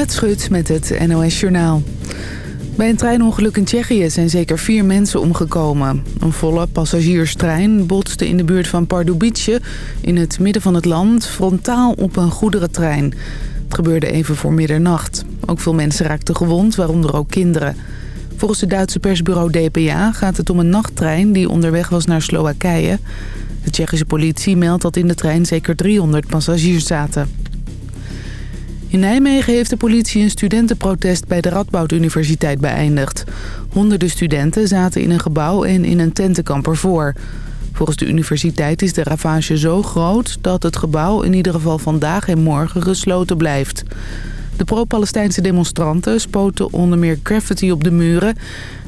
Annette Schut met het NOS Journaal. Bij een treinongeluk in Tsjechië zijn zeker vier mensen omgekomen. Een volle passagierstrein botste in de buurt van Pardubice... in het midden van het land frontaal op een goederentrein. Het gebeurde even voor middernacht. Ook veel mensen raakten gewond, waaronder ook kinderen. Volgens het Duitse persbureau DPA gaat het om een nachttrein... die onderweg was naar Slowakije. De Tsjechische politie meldt dat in de trein zeker 300 passagiers zaten. In Nijmegen heeft de politie een studentenprotest bij de Radboud Universiteit beëindigd. Honderden studenten zaten in een gebouw en in een tentenkamp ervoor. Volgens de universiteit is de ravage zo groot dat het gebouw in ieder geval vandaag en morgen gesloten blijft. De pro-Palestijnse demonstranten spoten onder meer graffiti op de muren...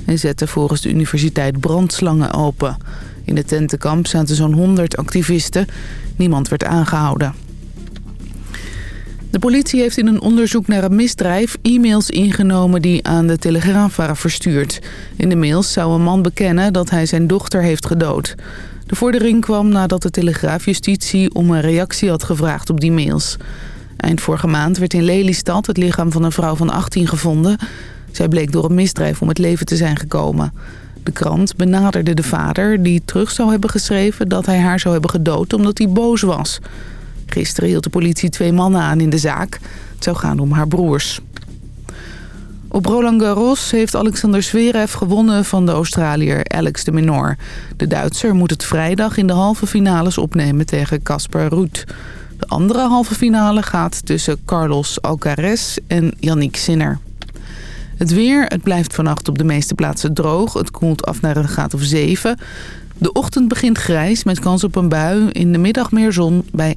en zetten volgens de universiteit brandslangen open. In de tentenkamp zaten zo'n 100 activisten. Niemand werd aangehouden. De politie heeft in een onderzoek naar een misdrijf e-mails ingenomen die aan de Telegraaf waren verstuurd. In de mails zou een man bekennen dat hij zijn dochter heeft gedood. De vordering kwam nadat de Telegraaf Justitie om een reactie had gevraagd op die mails. Eind vorige maand werd in Lelystad het lichaam van een vrouw van 18 gevonden. Zij bleek door een misdrijf om het leven te zijn gekomen. De krant benaderde de vader die terug zou hebben geschreven dat hij haar zou hebben gedood omdat hij boos was. Gisteren hield de politie twee mannen aan in de zaak. Het zou gaan om haar broers. Op Roland Garros heeft Alexander Zverev gewonnen van de Australiër Alex de Menor. De Duitser moet het vrijdag in de halve finales opnemen tegen Casper Ruud. De andere halve finale gaat tussen Carlos Alcaraz en Yannick Sinner. Het weer, het blijft vannacht op de meeste plaatsen droog. Het koelt af naar een graad of 7. De ochtend begint grijs met kans op een bui. In de middag meer zon bij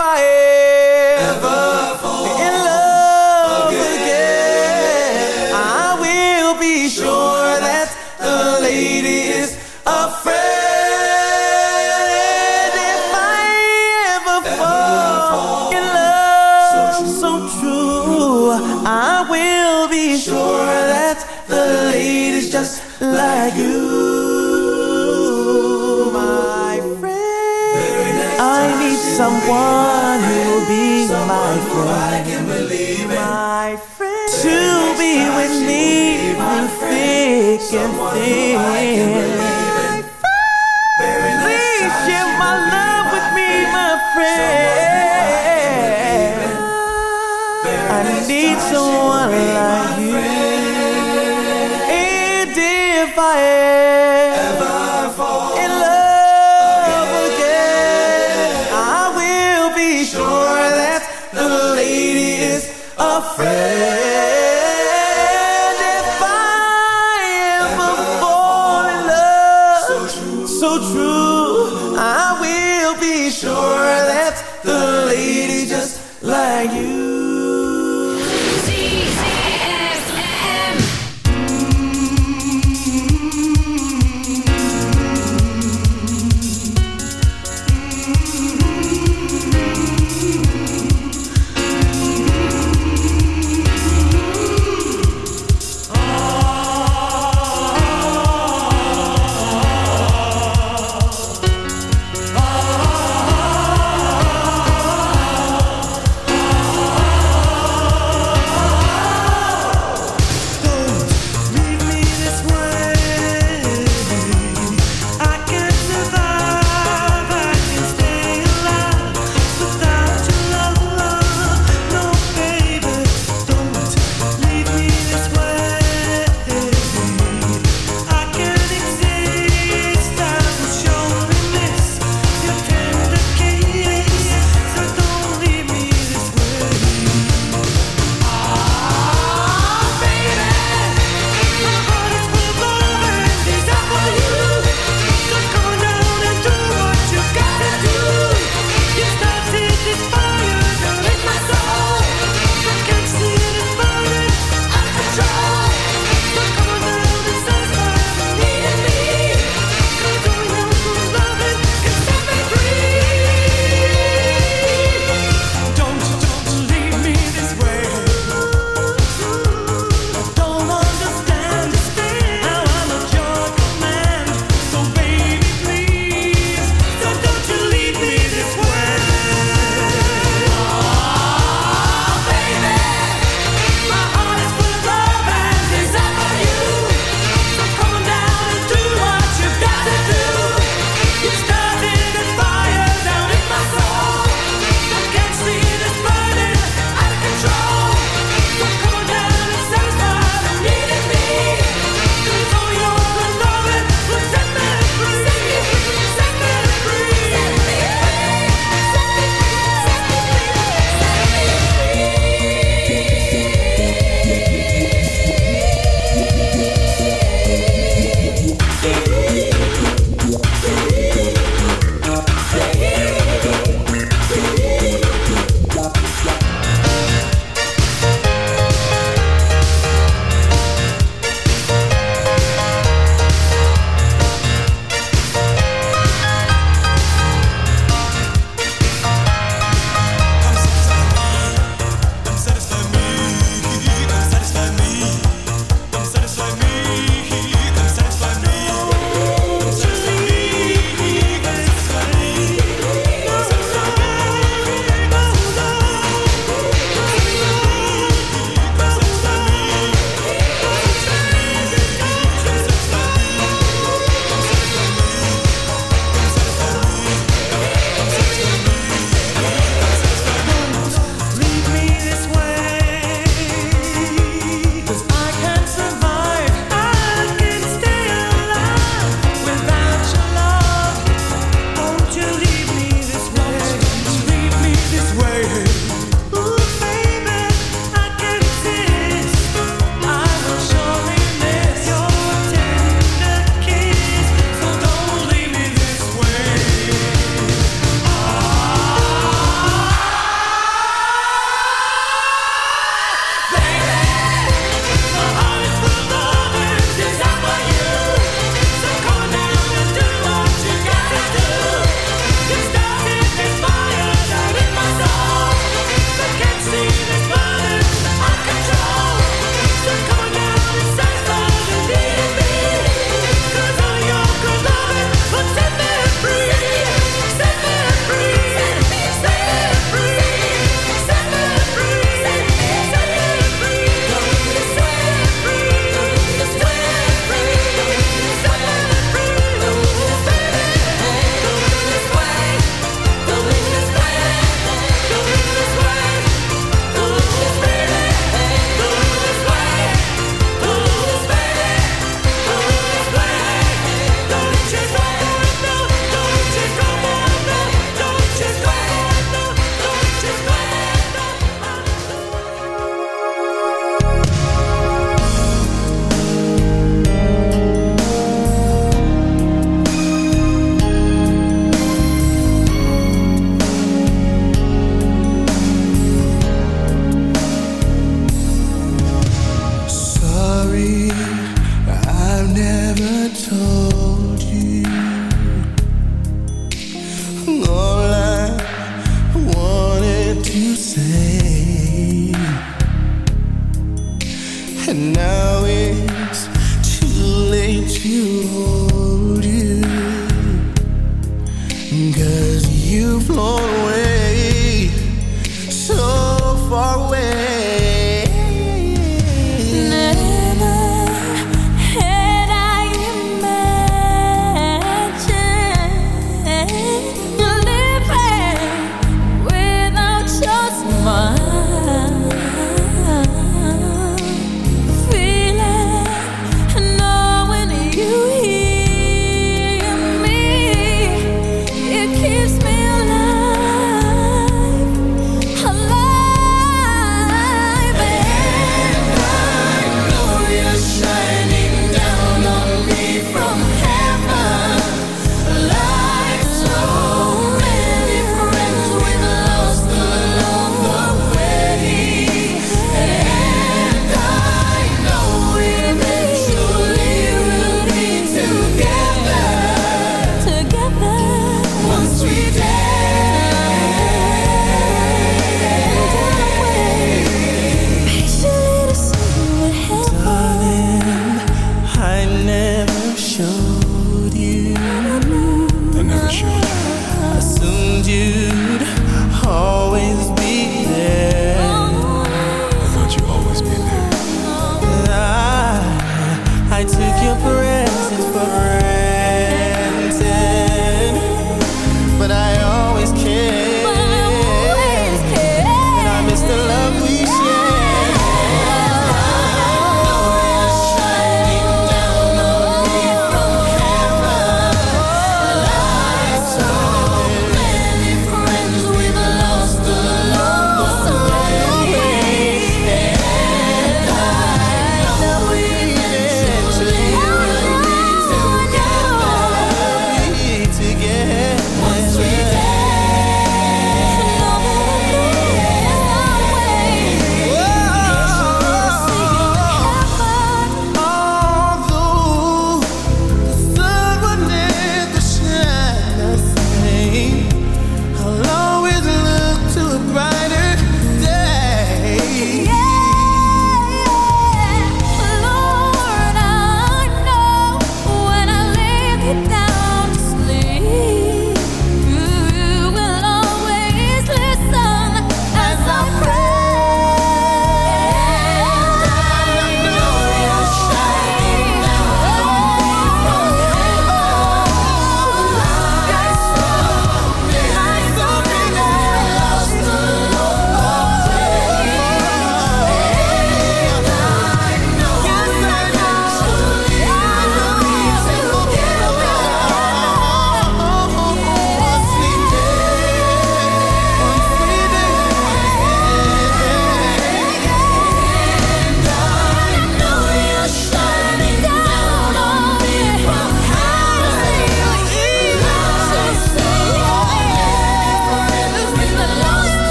faê. Someone who'll be my friend. My friend to be with me through thick and thin. Please share my love with me, my friend. I need someone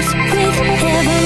with heaven.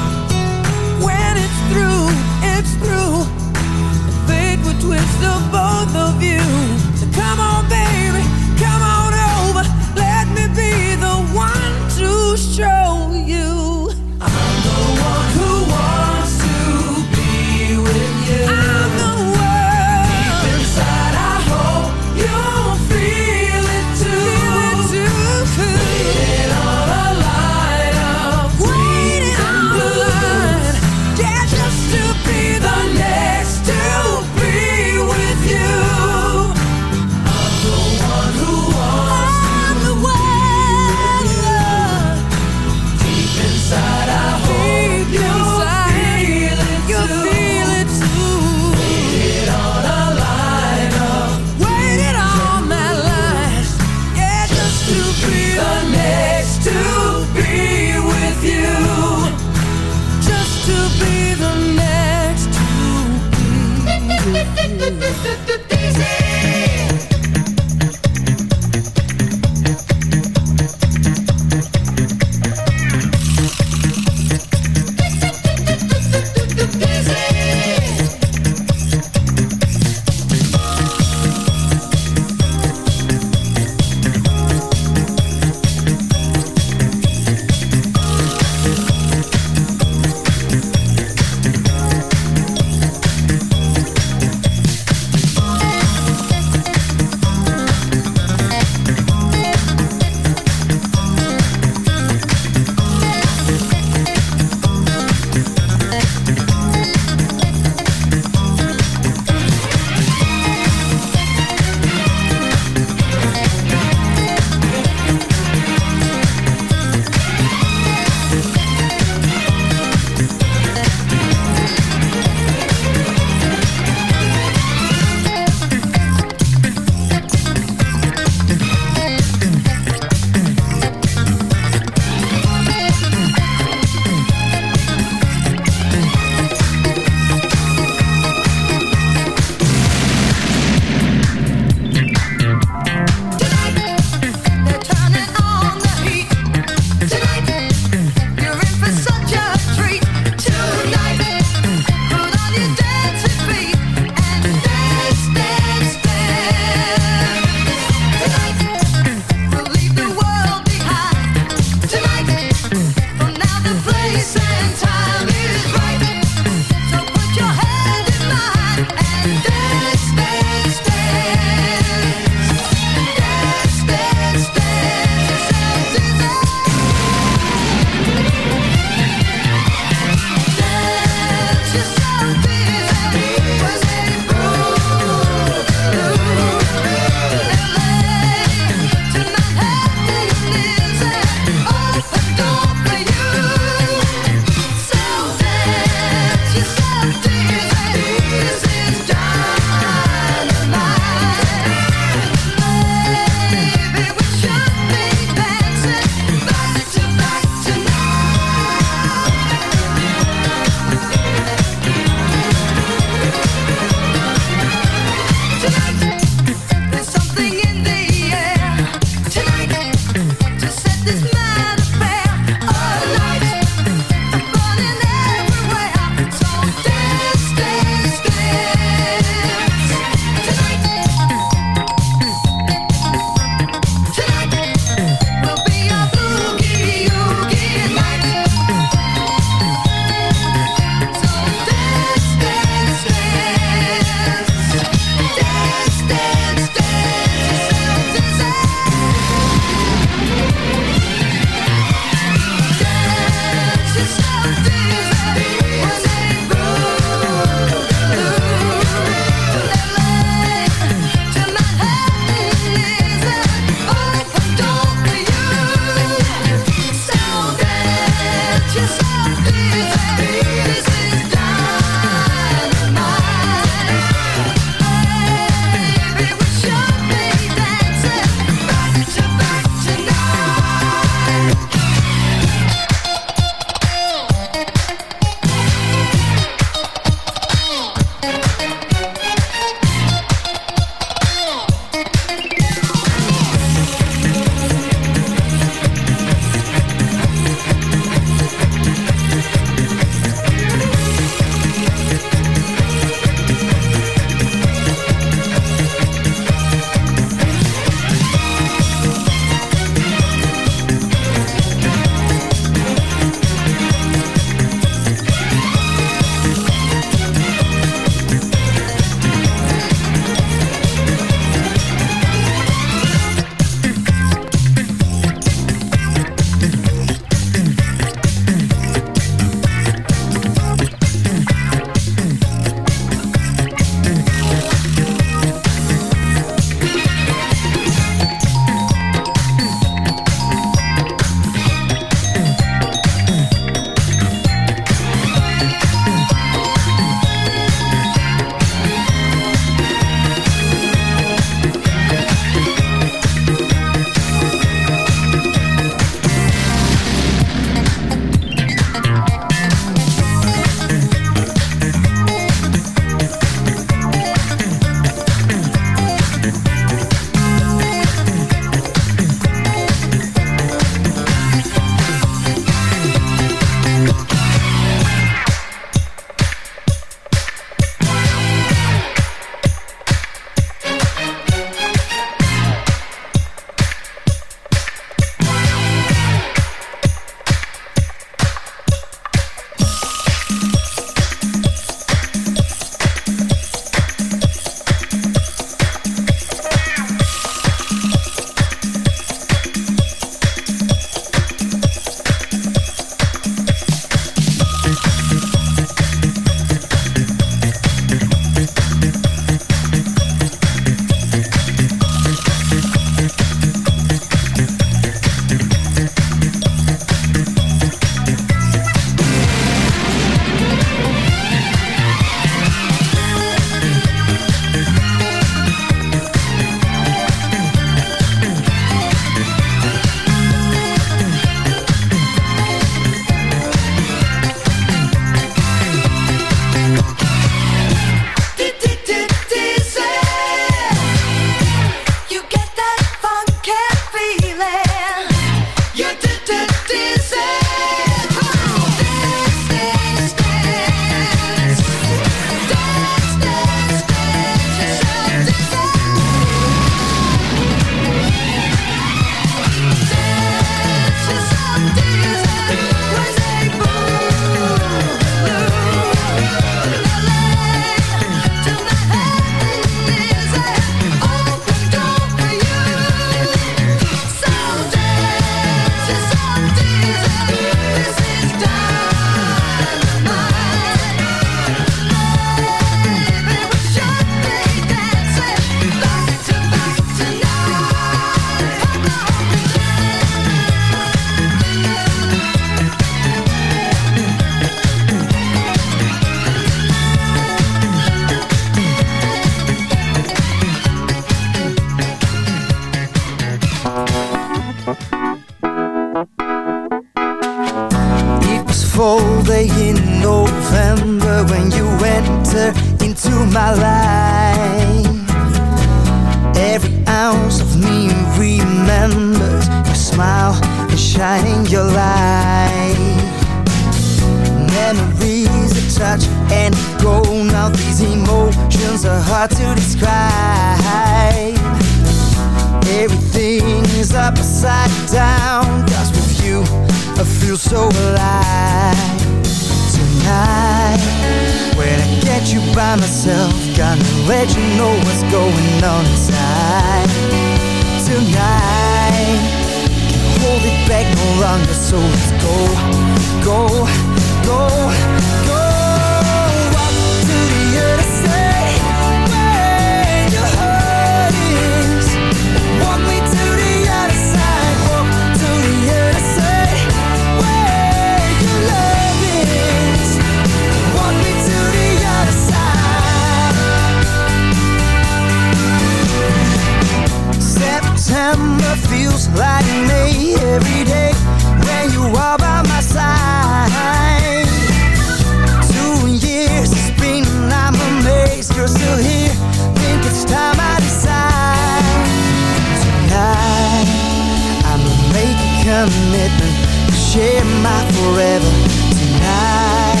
commitment Share my forever tonight.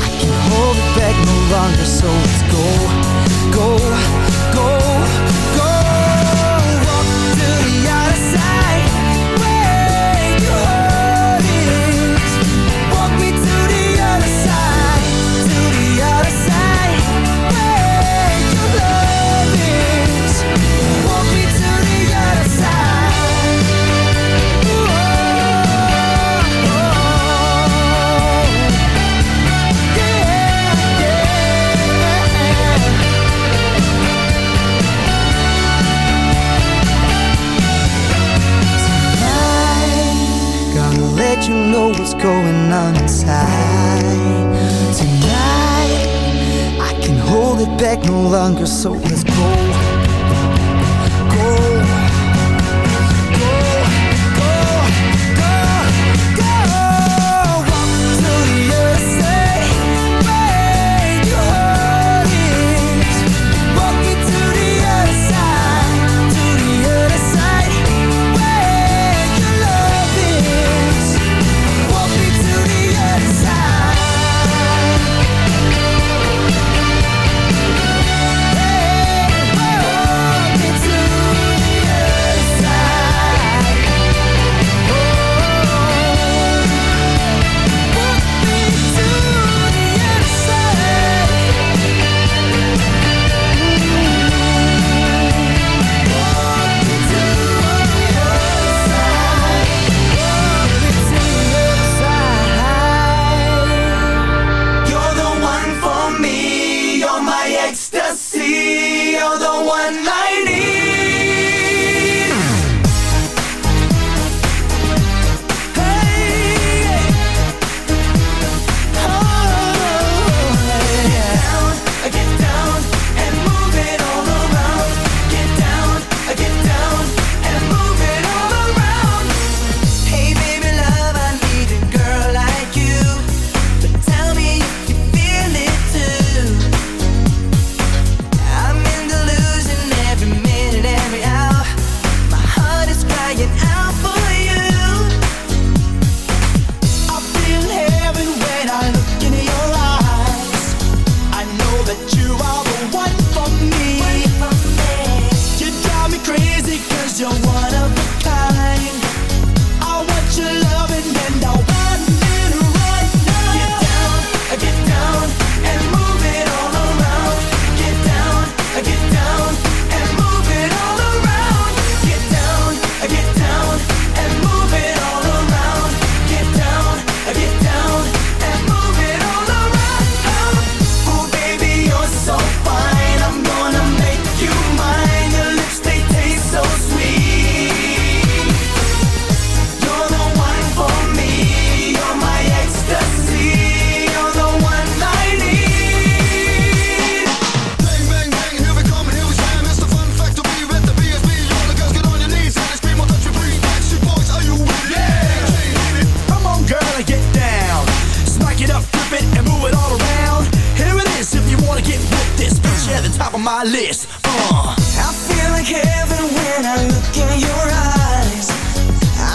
I can't hold it back no longer So let's go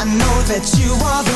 i know that you are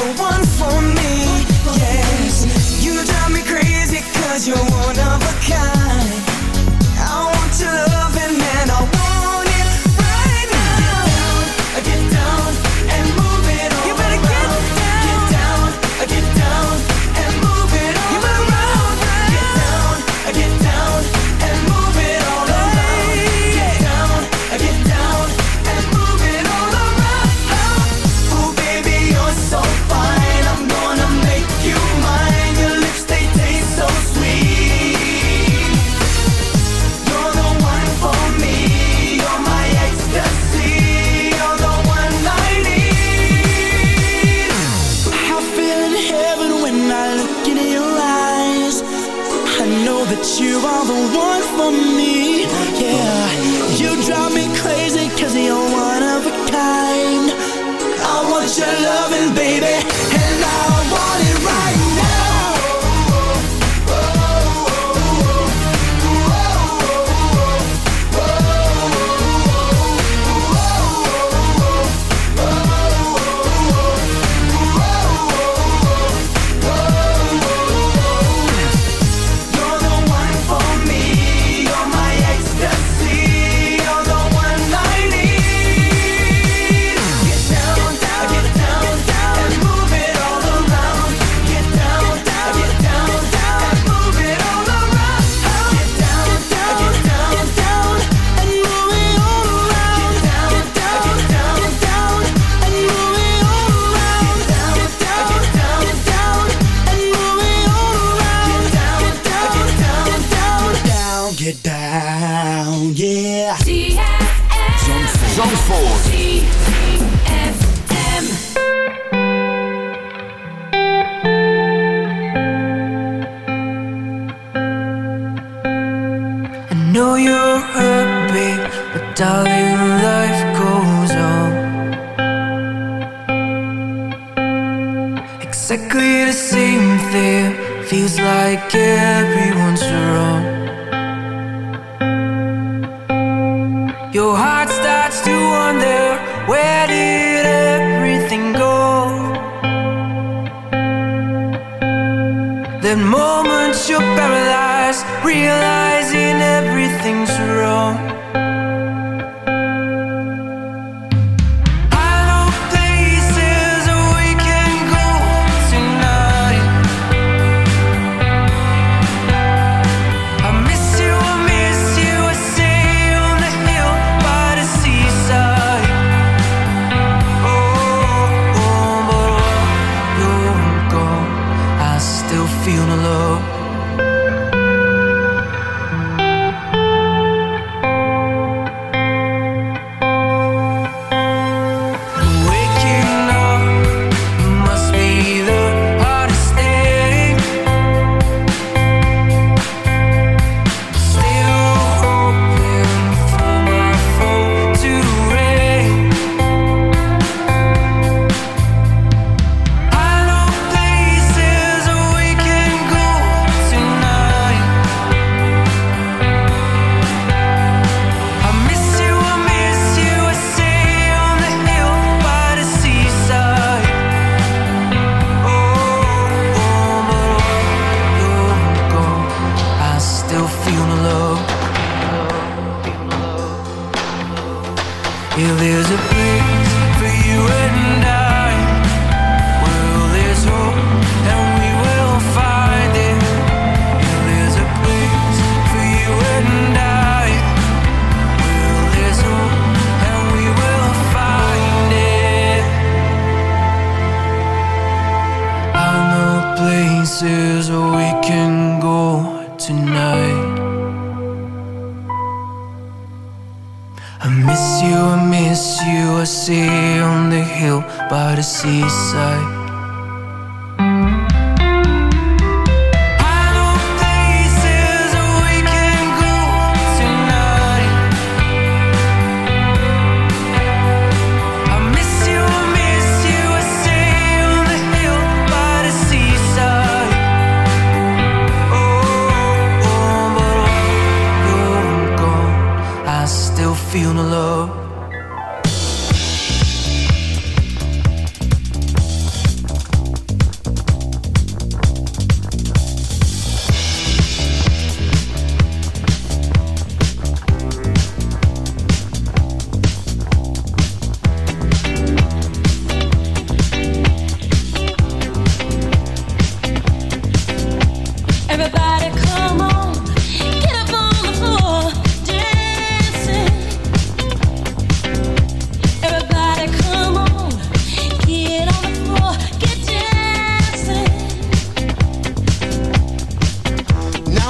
Ford.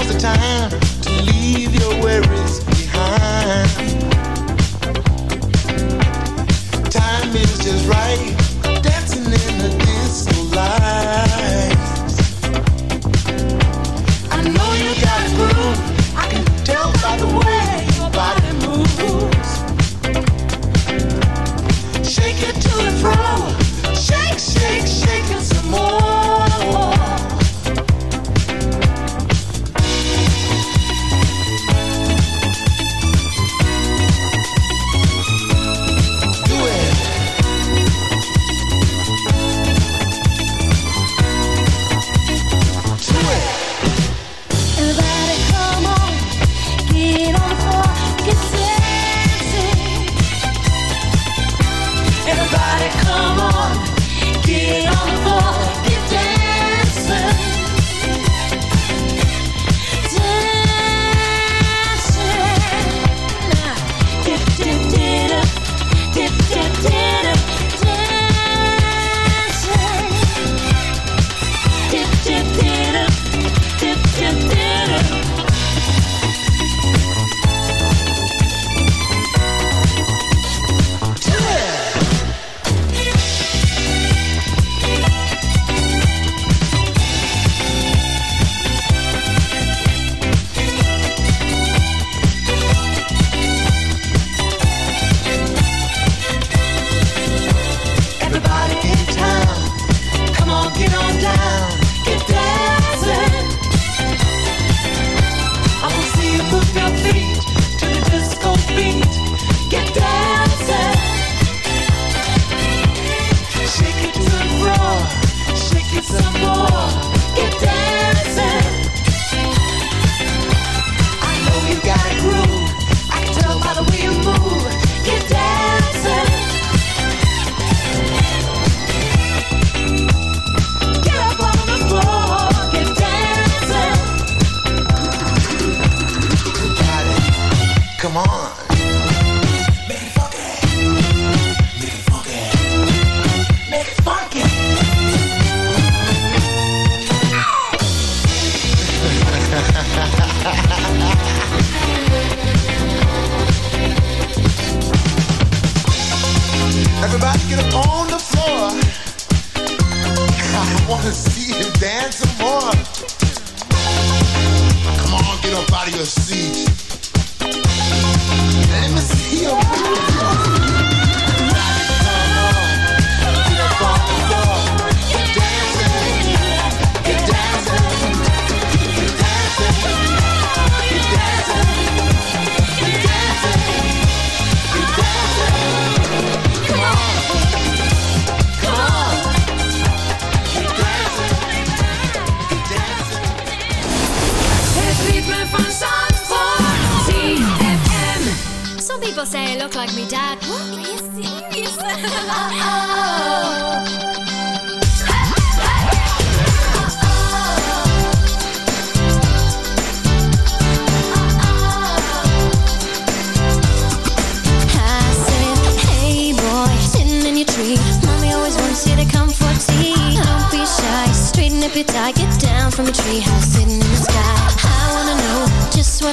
now's the time to leave your worries.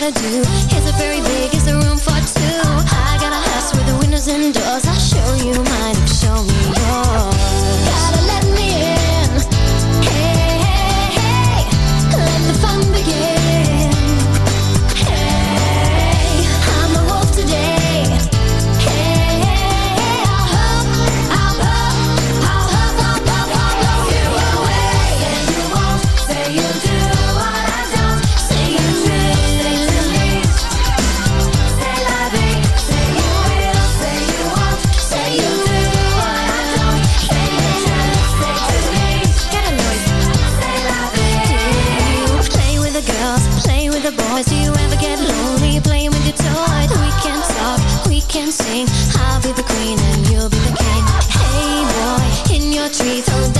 gonna do? Is it very big? It's a room for two? I got a house with the windows and doors. I'll show you mine, show me yours. queen and you'll be the king. Hey boy, in your trees,